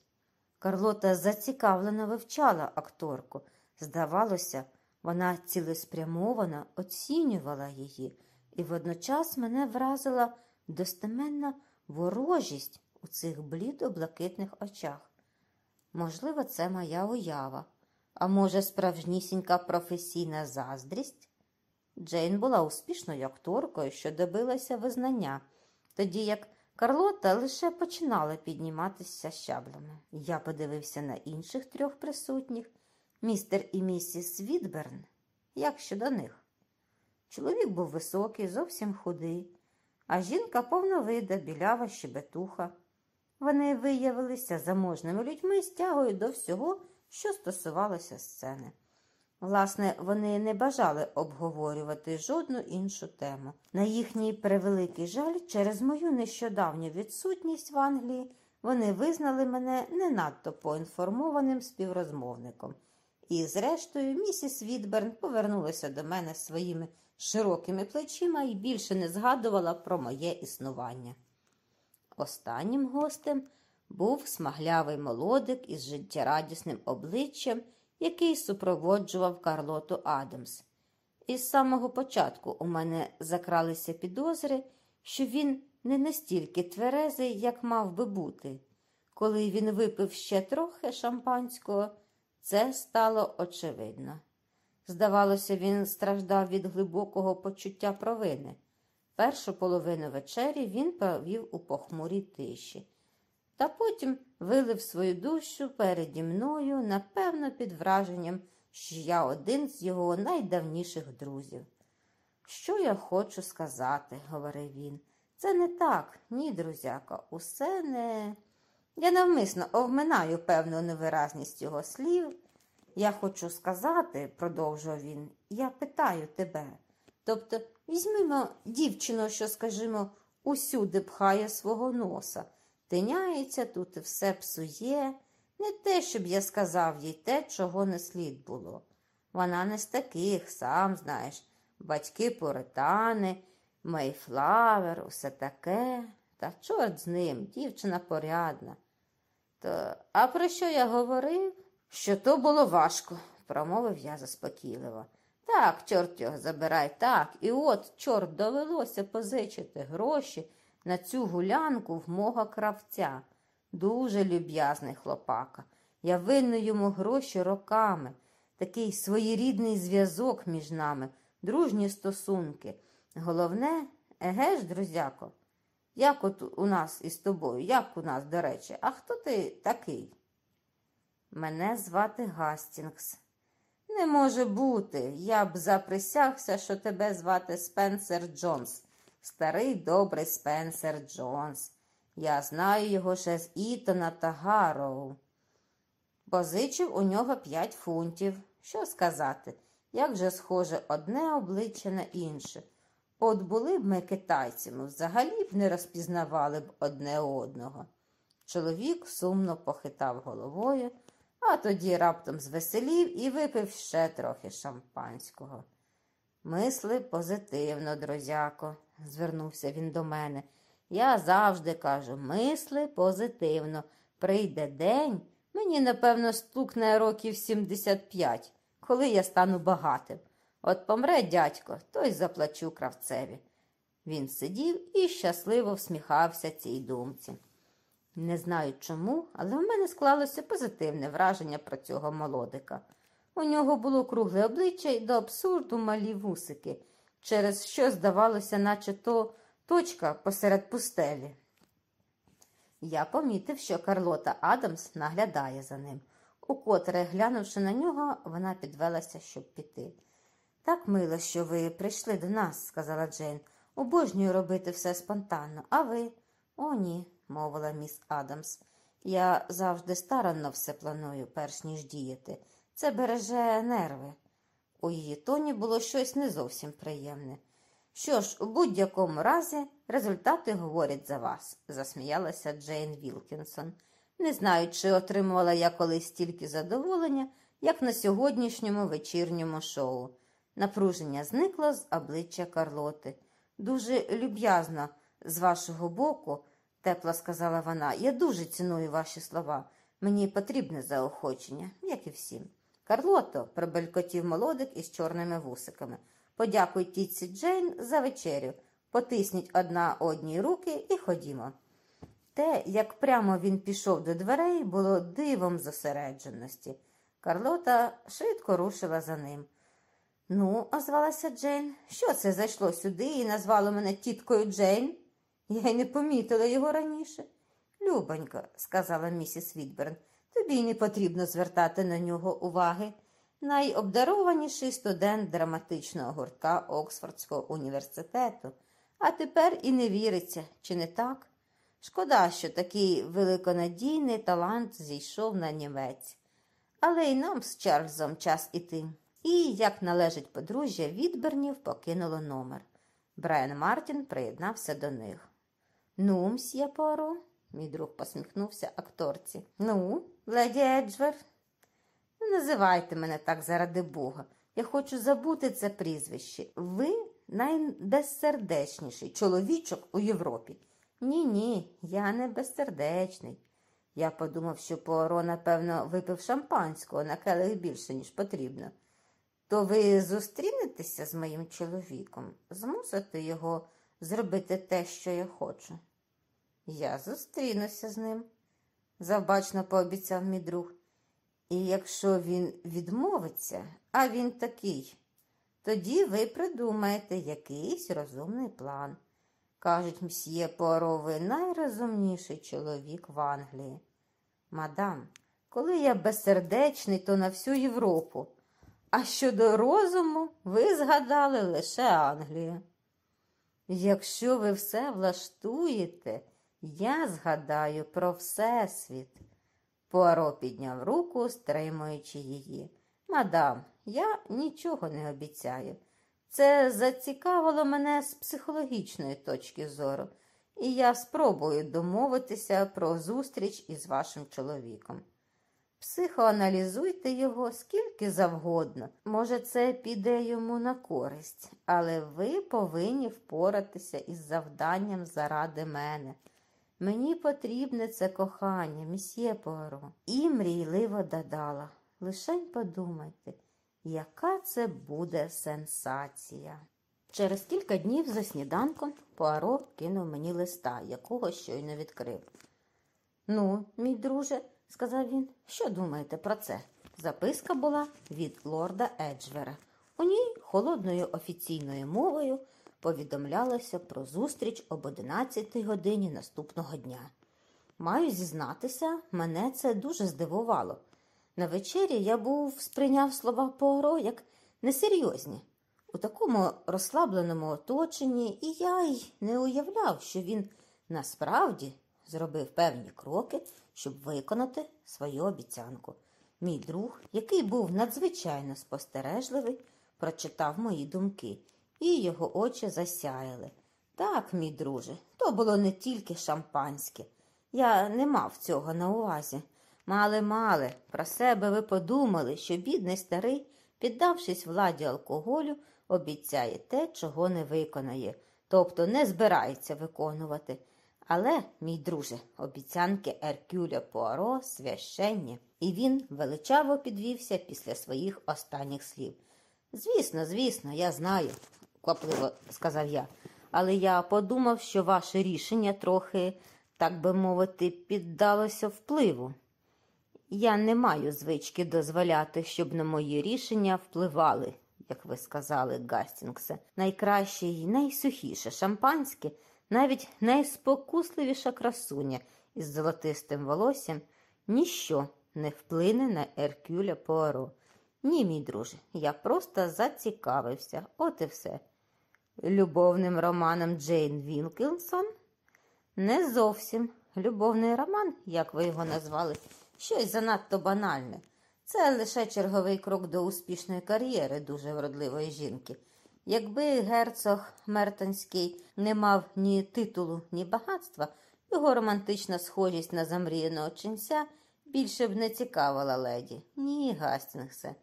Карлота зацікавлено вивчала акторку. Здавалося, вона цілеспрямовано оцінювала її, і водночас мене вразила достеменна ворожість у цих блідо-блакитних очах. Можливо, це моя уява, а може, справжнісінька професійна заздрість? Джейн була успішною акторкою, що добилася визнання, тоді як Карлота лише починала підніматися щаблями. Я подивився на інших трьох присутніх містер і місіс Відберн. Як щодо них? Чоловік був високий, зовсім худий, а жінка повновида, білява щебетуха. Вони виявилися заможними людьми з тягою до всього, що стосувалося сцени. Власне, вони не бажали обговорювати жодну іншу тему. На їхній превеликий жаль, через мою нещодавню відсутність в Англії, вони визнали мене не надто поінформованим співрозмовником. І, зрештою, місіс Відберн повернулася до мене своїми широкими плечима і більше не згадувала про моє існування. Останнім гостем був смаглявий молодик із життєрадісним обличчям, який супроводжував Карлоту Адамс. Із самого початку у мене закралися підозри, що він не настільки тверезий, як мав би бути. Коли він випив ще трохи шампанського, це стало очевидно. Здавалося, він страждав від глибокого почуття провини. Першу половину вечері він провів у похмурій тиші, та потім вилив свою душу переді мною, напевно, під враженням, що я один з його найдавніших друзів. Що я хочу сказати, говорив він. Це не так, ні, друзяка, усе не. Я навмисно обминаю певну невиразність його слів. Я хочу сказати, продовжував він, я питаю тебе. Тобто, візьмімо дівчину, що, скажімо, усюди пхає свого носа, тиняється тут і все псує. Не те, щоб я сказав їй те, чого не слід було. Вона не з таких, сам знаєш, батьки поритани, мейфлавер, усе таке. Та чорт з ним, дівчина порядна. То, а про що я говорив? Що то було важко, промовив я заспокійливо. Так, чорт його забирай, так. І от, чорт, довелося позичити гроші на цю гулянку в мого кравця. Дуже люб'язний хлопака. Я винну йому гроші роками. Такий своєрідний зв'язок між нами, дружні стосунки. Головне, еге ж, друзяко, як от у нас із тобою, як у нас, до речі, а хто ти такий? Мене звати Гастінгс. Не може бути. Я б заприсягся, що тебе звати Спенсер Джонс. Старий добрий Спенсер Джонс. Я знаю його ще з Ітона та Гарроу. Позичив у нього п'ять фунтів. Що сказати? Як же схоже одне обличчя на інше. От були б ми китайцями, взагалі б не розпізнавали б одне одного. Чоловік сумно похитав головою, а тоді раптом звеселів і випив ще трохи шампанського. Мисли позитивно, друзяко, звернувся він до мене. Я завжди кажу, мисли позитивно. Прийде день, мені, напевно, стукне років 75, коли я стану багатим. От помре дядько, то й заплачу кравцеві. Він сидів і щасливо всміхався цій думці. Не знаю чому, але в мене склалося позитивне враження про цього молодика. У нього було кругле обличчя й до абсурду малі вусики, через що здавалося, наче то точка посеред пустелі. Я помітив, що Карлота Адамс наглядає за ним. Укотре, глянувши на нього, вона підвелася, щоб піти. Так мило, що ви прийшли до нас, сказала Джейн. Обожнюю робити все спонтанно. А ви? О, ні, мовила міс Адамс. Я завжди старанно все планую, перш ніж діяти. Це береже нерви. У її тоні було щось не зовсім приємне. Що ж, у будь-якому разі результати говорять за вас, засміялася Джейн Вілкінсон. Не знаю, чи отримувала я колись стільки задоволення, як на сьогоднішньому вечірньому шоу. Напруження зникло з обличчя Карлоти. Дуже люб'язно з вашого боку, тепло сказала вона. Я дуже ціную ваші слова. Мені потрібне заохочення, як і всім. Карлото, пробелькотів молодик із чорними вусиками. Подякуй тітці Джейн за вечерю. Потисніть одна одній руки і ходімо. Те, як прямо він пішов до дверей, було дивом зосередженості. Карлота швидко рушила за ним. Ну, озвалася Джейн, що це зайшло сюди і назвало мене тіткою Джейн? Я й не помітила його раніше. Любонько, сказала місіс Відберн, тобі не потрібно звертати на нього уваги. Найобдарованіший студент драматичного гуртка Оксфордського університету, а тепер і не віриться, чи не так? Шкода, що такий великонадійний талант зійшов на німець. Але й нам з Чарльзом час іти. і, як належить подружжя Відбернів, покинуло номер. Брайан Мартін приєднався до них. Ну, мсьє Поро, мій друг посміхнувся акторці. Ну, леді Еджвер, не називайте мене так заради Бога. Я хочу забути це прізвище. Ви найбезсердечніший чоловічок у Європі. Ні, ні, я не безсердечний. Я подумав, що Пуаро, напевно, випив шампанського на келих більше, ніж потрібно. То ви зустрінетеся з моїм чоловіком, змусите його зробити те, що я хочу. Я зустрінуся з ним, завбачно пообіцяв мій друг. І якщо він відмовиться, а він такий, тоді ви придумаєте якийсь розумний план. Кажуть, мсьє Пуаро, ви найрозумніший чоловік в Англії. Мадам, коли я безсердечний, то на всю Європу. А щодо розуму, ви згадали лише Англію. Якщо ви все влаштуєте, я згадаю про Всесвіт. Пуаро підняв руку, стримуючи її. Мадам, я нічого не обіцяю. Це зацікавило мене з психологічної точки зору, і я спробую домовитися про зустріч із вашим чоловіком. Психоаналізуйте його скільки завгодно. Може, це піде йому на користь, але ви повинні впоратися із завданням заради мене. Мені потрібне це кохання, місьє Пуаро. І мрійливо додала. Лишень подумайте, яка це буде сенсація. Через кілька днів за сніданком Пуаро кинув мені листа, якого щойно відкрив. Ну, мій друже, сказав він, що думаєте про це? Записка була від лорда Еджвера. У ній холодною офіційною мовою повідомлялося про зустріч об 11 годині наступного дня. Маю зізнатися, мене це дуже здивувало. На вечері я був сприйняв слова Пуаро як несерйозні. У такому розслабленому оточенні, і я й не уявляв, що він насправді зробив певні кроки, щоб виконати свою обіцянку. Мій друг, який був надзвичайно спостережливий, прочитав мої думки, і його очі засяяли. Так, мій друже, то було не тільки шампанське. Я не мав цього на увазі. Мале, мале, про себе ви подумали, що бідний старий, піддавшись владі алкоголю, обіцяє те, чого не виконає, тобто не збирається виконувати. Але, мій друже, обіцянки Еркюля Пуаро священні, і він величаво підвівся після своїх останніх слів. Звісно, звісно, я знаю, квапливо сказав я, але я подумав, що ваше рішення трохи, так би мовити, піддалося впливу. Я не маю звички дозволяти, щоб на мої рішення впливали, як ви сказали, Гастінгсе. Найкраще і найсухіше шампанське, навіть найспокусливіша красуня із золотистим волоссям, ніщо не вплине на Еркюля Пуаро. Ні, мій друже, я просто зацікавився, от і все. Любовним романом Джейн Вілкінсон? Не зовсім. Любовний роман, як ви його назвали, щось занадто банальне. Це лише черговий крок до успішної кар'єри дуже вродливої жінки. Якби герцог Мертонський не мав ні титулу, ні багатства, його романтична схожість на замріяного ченця більше б не цікавила леді. Ні, Гастінгсе.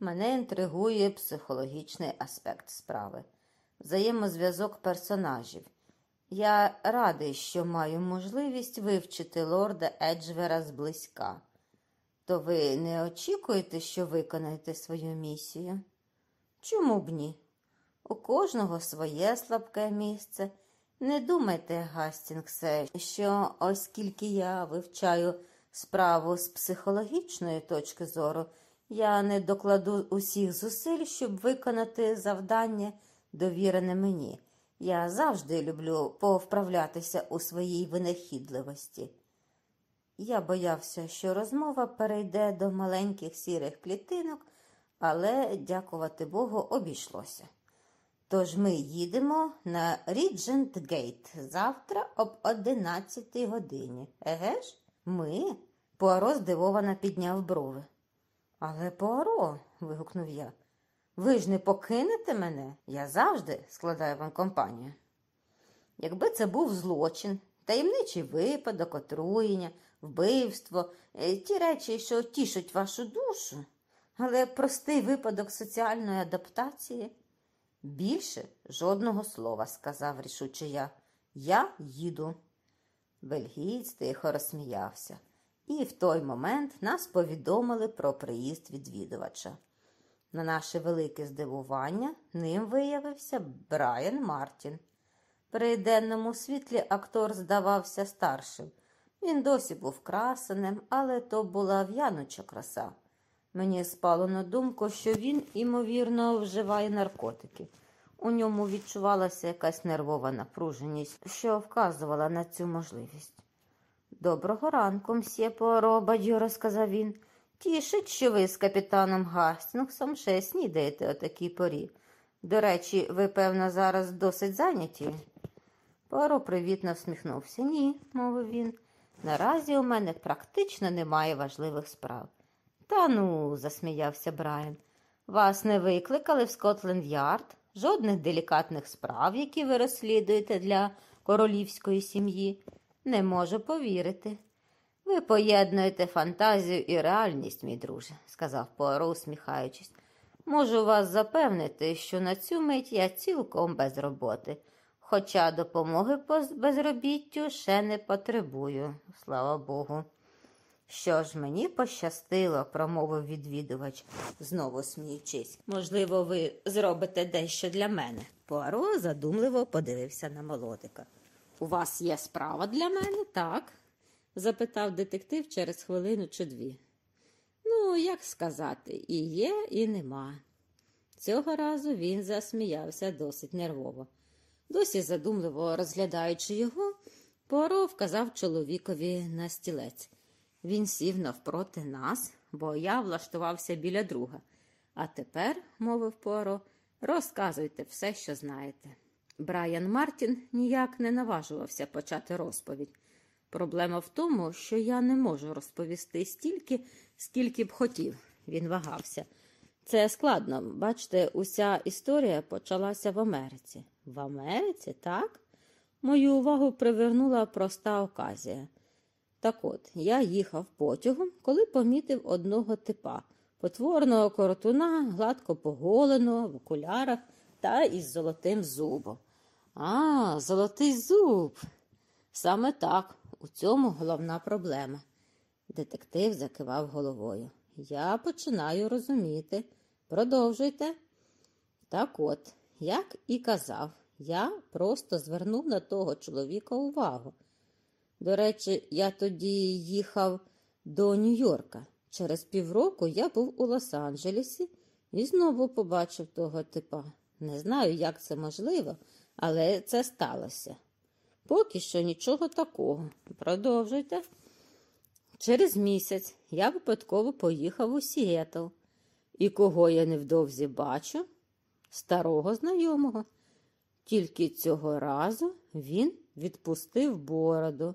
Мене інтригує психологічний аспект справи, взаємозв'язок персонажів. Я радий, що маю можливість вивчити лорда Еджвера зблизька. То ви не очікуєте, що виконаєте свою місію? Чому б ні? У кожного своє слабке місце. Не думайте, Гастінгсе, що оскільки я вивчаю справу з психологічної точки зору, я не докладу усіх зусиль, щоб виконати завдання, довірене мені. Я завжди люблю повправлятися у своїй винахідливості. Я боявся, що розмова перейде до маленьких сірих клітинок, але, дякувати Богу, обійшлося. Тож ми їдемо на Ріджент Гейт завтра об 11 годині. Еге ж? Ми? Пуаро здивовано підняв брови. Але Пуаро, вигукнув я, Ви ж не покинете мене? Я завжди складаю вам компанію. Якби це був злочин, таємничий випадок, отруєння, вбивство, е, ті речі, що тішать вашу душу, але простий випадок соціальної адаптації. Більше жодного слова, сказав рішуче я. Я їду. Бельгієць тихо розсміявся, і в той момент нас повідомили про приїзд відвідувача. На наше велике здивування ним виявився Брайан Мартін. При денному світлі актор здавався старшим. Він досі був красеним, але то була в'януча краса. Мені спало на думку, що він, імовірно, вживає наркотики. У ньому відчувалася якась нервова напруженість, що вказувала на цю можливість. Доброго ранку, мсьє Пуаро, бадьоро сказав він. Тішить, що ви з капітаном Гастінгсом ще снідаєте о такій порі. До речі, ви, певно, зараз досить зайняті. Пуаро привітно всміхнувся. Ні, мовив він. Наразі у мене практично немає важливих справ. Та ну, засміявся Брайан. Вас не викликали в Скотленд Ярд? Жодних делікатних справ, які ви розслідуєте для королівської сім'ї. Не можу повірити. Ви поєднуєте фантазію і реальність, мій друже, сказав Пуаро, усміхаючись. Можу вас запевнити, що на цю мить я цілком без роботи, хоча допомоги по безробіттю ще не потребую, слава Богу. Що ж, мені пощастило, промовив відвідувач, знову сміючись. Можливо, ви зробите дещо для мене. Пуаро задумливо подивився на молодика. У вас є справа для мене, так? Запитав детектив через хвилину чи дві. Ну, як сказати, і є, і нема. Цього разу він засміявся досить нервово. Досі задумливо розглядаючи його, Пуаро вказав чоловікові на стілець. Він сів навпроти нас, бо я влаштувався біля друга. А тепер, мовив Пуаро, розказуйте все, що знаєте. Брайан Мартін ніяк не наважувався почати розповідь. Проблема в тому, що я не можу розповісти стільки, скільки б хотів. Він вагався. Це складно. Бачите, уся історія почалася в Америці. В Америці, так? Мою увагу привернула проста оказія. Так от, я їхав потягом, коли помітив одного типа потворного коротуна, гладко поголеного, в окулярах та із золотим зубом. А, золотий зуб. Саме так, у цьому головна проблема. Детектив закивав головою. Я починаю розуміти. Продовжуйте. Так от, як і казав, я просто звернув на того чоловіка увагу. До речі, я тоді їхав до Нью-Йорка. Через півроку я був у Лос-Анджелесі і знову побачив того типа. Не знаю, як це можливо, але це сталося. Поки що нічого такого. Продовжуйте. Через місяць я випадково поїхав у Сіетл. І кого я невдовзі бачу? Старого знайомого. Тільки цього разу він відпустив бороду.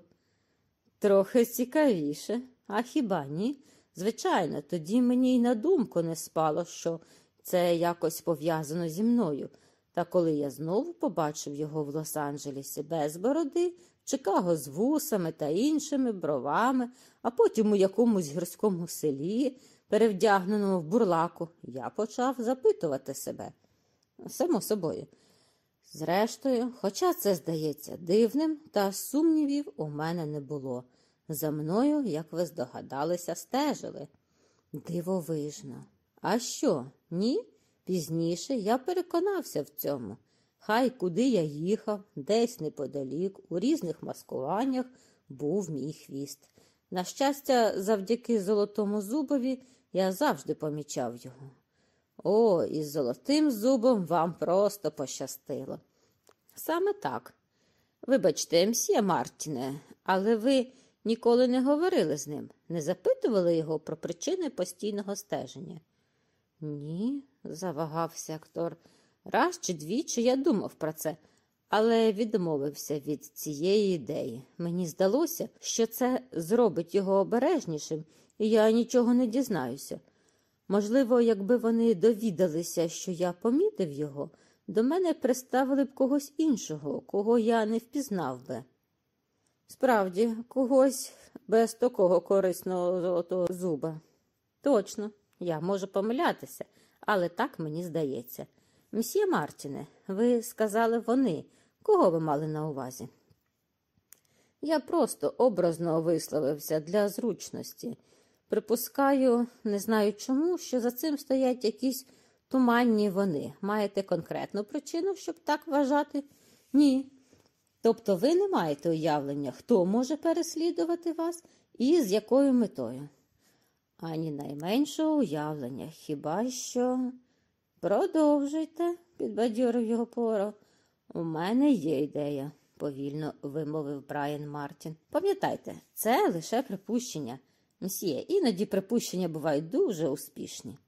Трохи цікавіше, а хіба ні? Звичайно, тоді мені й на думку не спало, що це якось пов'язано зі мною. Та коли я знову побачив його в Лос-Анджелесі без бороди, в Чикаго з вусами та іншими бровами, а потім у якомусь гірському селі, перевдягненому в бурлаку, я почав запитувати себе. Само собою. Зрештою, хоча це здається дивним, та сумнівів у мене не було. За мною, як ви здогадалися, стежили. Дивовижно. А що, ні? Пізніше я переконався в цьому. Хай куди я їхав, десь неподалік, у різних маскуваннях був мій хвіст. На щастя, завдяки золотому зубові я завжди помічав його. О, із золотим зубом вам просто пощастило. Саме так. Вибачте, мсьє Мартіне, але ви ніколи не говорили з ним, не запитували його про причини постійного стеження. Ні, завагався актор. Раз чи двічі я думав про це, але відмовився від цієї ідеї. Мені здалося, що це зробить його обережнішим, і я нічого не дізнаюся. Можливо, якби вони довідалися, що я помітив його, до мене приставили б когось іншого, кого я не впізнав би. Справді, когось без такого корисного золотого зуба. Точно, я можу помилятися, але так мені здається. Мсьє Мартіне, ви сказали вони. Кого ви мали на увазі? Я просто образно висловився для зручності. Припускаю, не знаю чому, що за цим стоять якісь туманні вони. Маєте конкретну причину, щоб так вважати? Ні. Тобто ви не маєте уявлення, хто може переслідувати вас і з якою метою? Ані найменшого уявлення, хіба що. Продовжуйте, підбадьорив його Поро. У мене є ідея, повільно вимовив Брайан Мартін. Пам'ятайте, це лише припущення. Мсьє, іноді припущення бувають дуже успішні.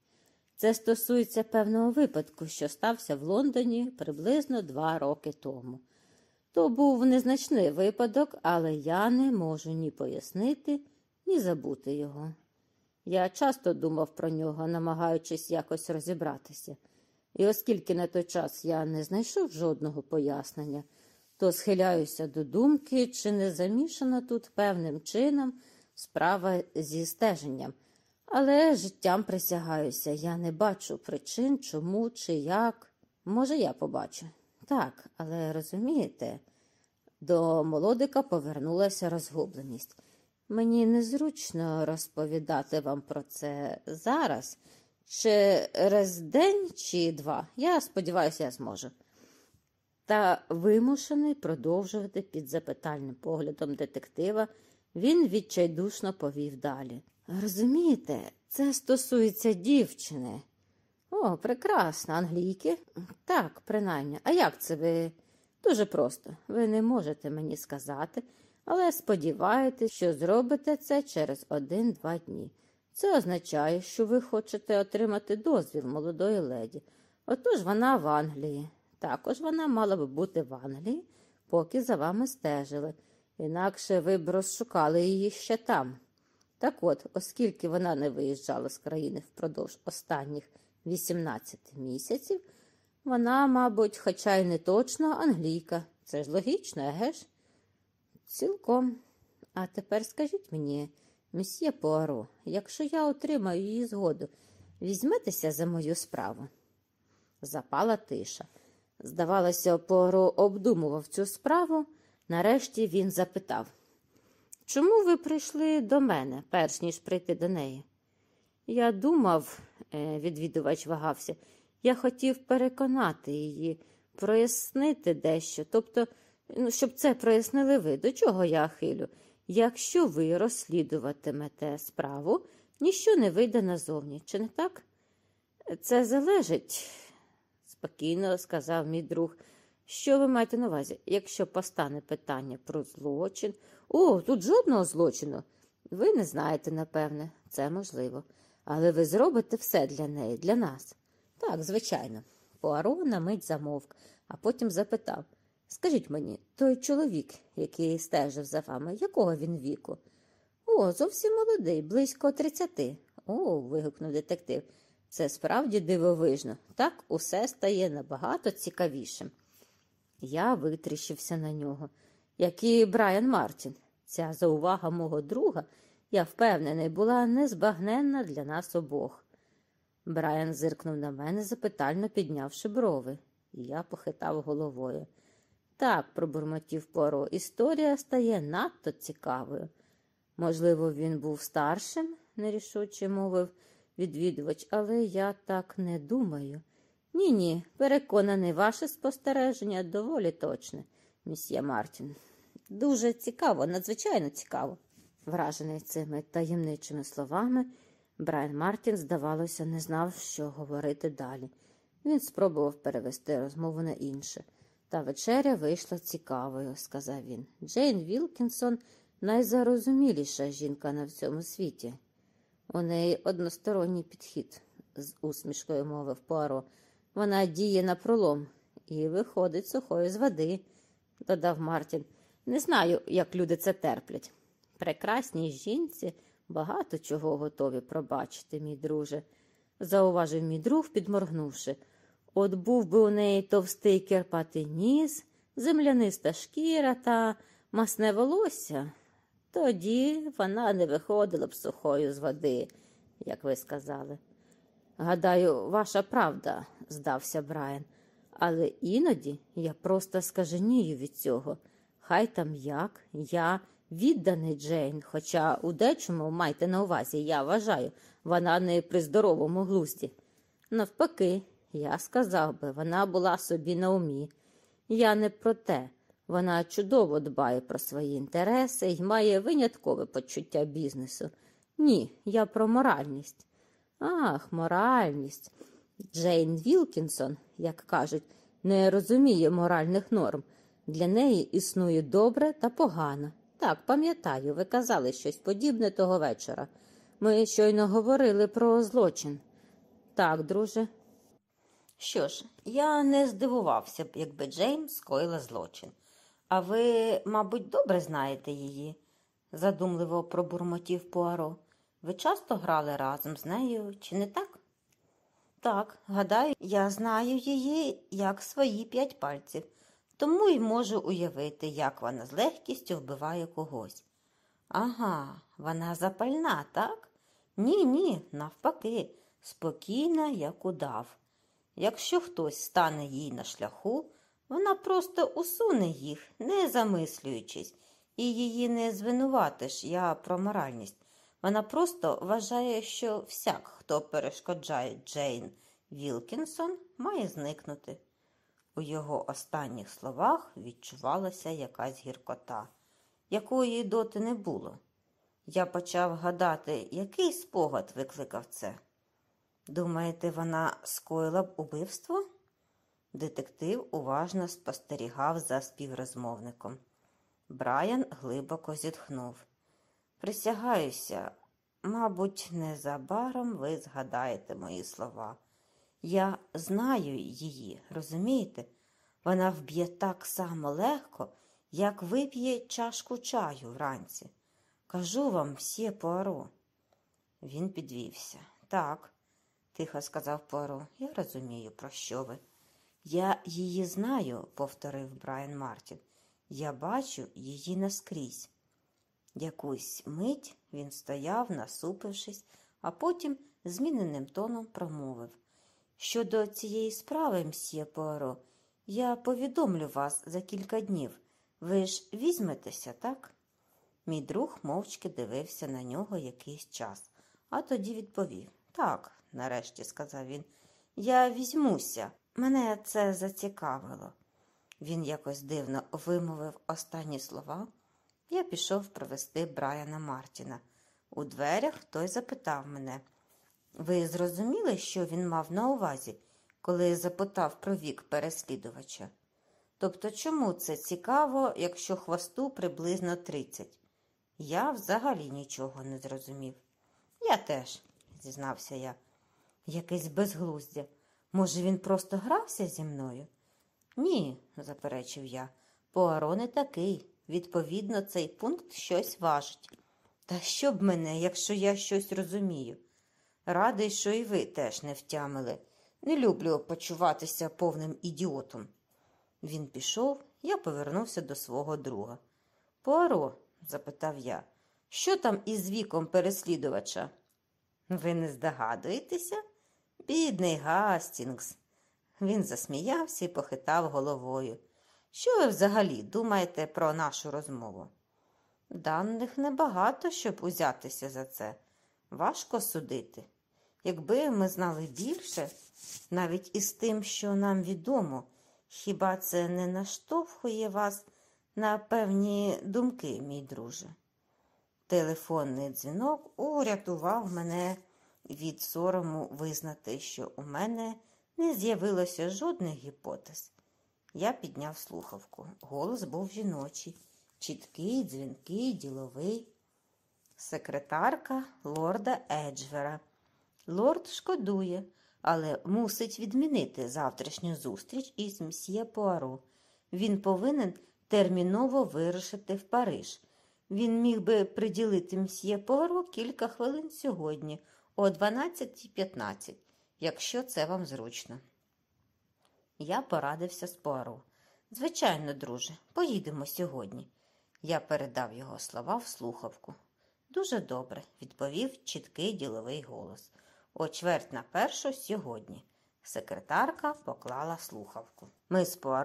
Це стосується певного випадку, що стався в Лондоні приблизно два роки тому. То був незначний випадок, але я не можу ні пояснити, ні забути його. Я часто думав про нього, намагаючись якось розібратися. І оскільки на той час я не знайшов жодного пояснення, то схиляюся до думки, чи не замішана тут певним чином справа зі стеженням. Але життям присягаюся, я не бачу причин, чому чи як. Може, я побачу. Так, але розумієте, до молодика повернулася розгубленість. Мені незручно розповідати вам про це зараз, через день чи два. Я сподіваюся, я зможу. Та вимушений продовжувати під запитальним поглядом детектива, він відчайдушно повів далі. Розумієте, це стосується дівчини. О, прекрасно, англійки? Так, принаймні. А як це ви? Дуже просто. Ви не можете мені сказати, але сподіваєтесь, що зробите це через один-два дні. Це означає, що ви хочете отримати дозвіл молодої леді. Отож вона в Англії. Також вона мала би бути в Англії, поки за вами стежили, інакше ви б розшукали її ще там. Так от, оскільки вона не виїжджала з країни впродовж останніх 18 місяців, вона, мабуть, хоча й не точно англійка. Це ж логічно, еге ж? Цілком. А тепер скажіть мені, месьє Пуаро, якщо я отримаю її згоду, візьметеся за мою справу? Запала тиша. Здавалося, Пуаро обдумував цю справу. Нарешті він запитав Чому ви прийшли до мене, перш ніж прийти до неї? Я думав, е, відвідувач вагався, я хотів переконати її, прояснити дещо, тобто, ну, щоб це прояснили ви, до чого я хилю. Якщо ви розслідуватимете справу, ніщо не вийде назовні, чи не так? Це залежить, спокійно сказав мій друг. Що ви маєте на увазі? Якщо постане питання про злочин, о, тут жодного злочину. Ви не знаєте, напевне, це можливо. Але ви зробите все для неї, для нас. Так, звичайно. Пуаро на мить замовк, а потім запитав Скажіть мені, той чоловік, який стежив за вами, якого він віку? О, зовсім молодий, близько тридцяти. О, вигукнув детектив. Це справді дивовижно. Так усе стає набагато цікавішим. Я витріщився на нього, як і Брайан Мартін. Ця заувага мого друга, я впевнений, була незбагненна для нас обох. Брайан зиркнув на мене, запитально піднявши брови, я похитав головою. Так, пробурмотів Поро, історія стає надто цікавою. Можливо, він був старшим, нерішуче мовив відвідувач, але я так не думаю. Ні, ні, переконаний, ваше спостереження доволі точне, місьє Мартін. Дуже цікаво, надзвичайно цікаво. Вражений цими таємничими словами, Брайан Мартін, здавалося, не знав, що говорити далі. Він спробував перевести розмову на інше. Та вечеря вийшла цікавою, сказав він. Джейн Вілкінсон найзарозуміліша жінка на всьому світі. У неї односторонній підхід, з усмішкою мовив Пуаро. Вона діє на пролом і виходить сухою з води, додав Мартін. Не знаю, як люди це терплять. Прекрасній жінці багато чого готові пробачити, мій друже. зауважив мій друг, підморгнувши. От був би у неї товстий кирпатий ніс, земляниста шкіра та масне волосся, тоді вона не виходила б сухою з води, як ви сказали. Гадаю, ваша правда, здався Брайан, але іноді я просто скаженію від цього. Хай там як, я відданий Джейн, хоча у дечому майте на увазі, я вважаю, вона не при здоровому глузді. Навпаки, я сказав би, вона була собі на умі. Я не про те. Вона чудово дбає про свої інтереси і має виняткове почуття бізнесу. Ні, я про моральність. Ах, моральність. Джейн Вілкінсон, як кажуть, не розуміє моральних норм. Для неї існує добре та погано. Так, пам'ятаю, ви казали щось подібне того вечора. Ми щойно говорили про злочин. Так, друже, Що ж, я не здивувався б, якби Джейн скоїла злочин. А ви, мабуть, добре знаєте її, задумливо пробурмотів Пуаро. Ви часто грали разом з нею, чи не так? Так, гадаю, я знаю її як свої п'ять пальців, тому й можу уявити, як вона з легкістю вбиває когось. Ага, вона запальна, так? Ні, ні, навпаки, спокійна, як удав. Якщо хтось стане їй на шляху, вона просто усуне їх, не замислюючись, і її не звинуватиш я про моральність. Вона просто вважає, що всяк, хто перешкоджає Джейн Вілкінсон, має зникнути. У його останніх словах відчувалася якась гіркота, якої доти не було. Я почав гадати, який спогад викликав це. Думаєте, вона скоїла б убивство? Детектив уважно спостерігав за співрозмовником. Брайан глибоко зітхнув. Присягаюся, мабуть, незабаром ви згадаєте мої слова. Я знаю її, розумієте? Вона вб'є так само легко, як вип'є чашку чаю вранці. Кажу вам, всє Пуаро. Він підвівся. Так, тихо сказав Пуаро, я розумію, про що ви. Я її знаю, повторив Брайан Мартін. Я бачу її наскрізь. Якусь мить він стояв, насупившись, а потім зміненим тоном промовив. Щодо цієї справи, мсьє Пуаро, я повідомлю вас за кілька днів. Ви ж візьметеся, так? Мій друг мовчки дивився на нього якийсь час, а тоді відповів Так, нарешті сказав він, я візьмуся. Мене це зацікавило. Він якось дивно вимовив останні слова. Я пішов провести Брайана Мартіна. У дверях той запитав мене. Ви зрозуміли, що він мав на увазі, коли запитав про вік переслідувача? Тобто, чому це цікаво, якщо хвосту приблизно 30? Я взагалі нічого не зрозумів. Я теж, зізнався я. Якесь безглуздя. Може, він просто грався зі мною? Ні, заперечив я. Пуаро не такий. Відповідно, цей пункт щось важить. Та що б мене, якщо я щось розумію? Радий, що і ви теж не втямили. Не люблю почуватися повним ідіотом. Він пішов, я повернувся до свого друга. Пуаро, запитав я, що там із віком переслідувача? Ви не здогадуєтеся? Бідний Гастінгс. Він засміявся і похитав головою. Що ви взагалі думаєте про нашу розмову? Даних небагато, щоб узятися за це. Важко судити. Якби ми знали більше, навіть із тим, що нам відомо, хіба це не наштовхує вас на певні думки, мій друже? Телефонний дзвінок урятував мене від сорому визнати, що у мене не з'явилося жодних гіпотез. Я підняв слухавку. Голос був жіночий, чіткий, дзвінкий, діловий. Секретарка лорда Еджвера. Лорд шкодує, але мусить відмінити завтрашню зустріч із мсьє Пуаро. Він повинен терміново вирушити в Париж. Він міг би приділити мсьє Пуаро кілька хвилин сьогодні, о 12.15. якщо це вам зручно. Я порадився з Пуаро. Звичайно, друже, поїдемо сьогодні. Я передав його слова в слухавку. Дуже добре, відповів чіткий діловий голос. О чверть на першу сьогодні. Секретарка поклала слухавку. Ми з Пуаро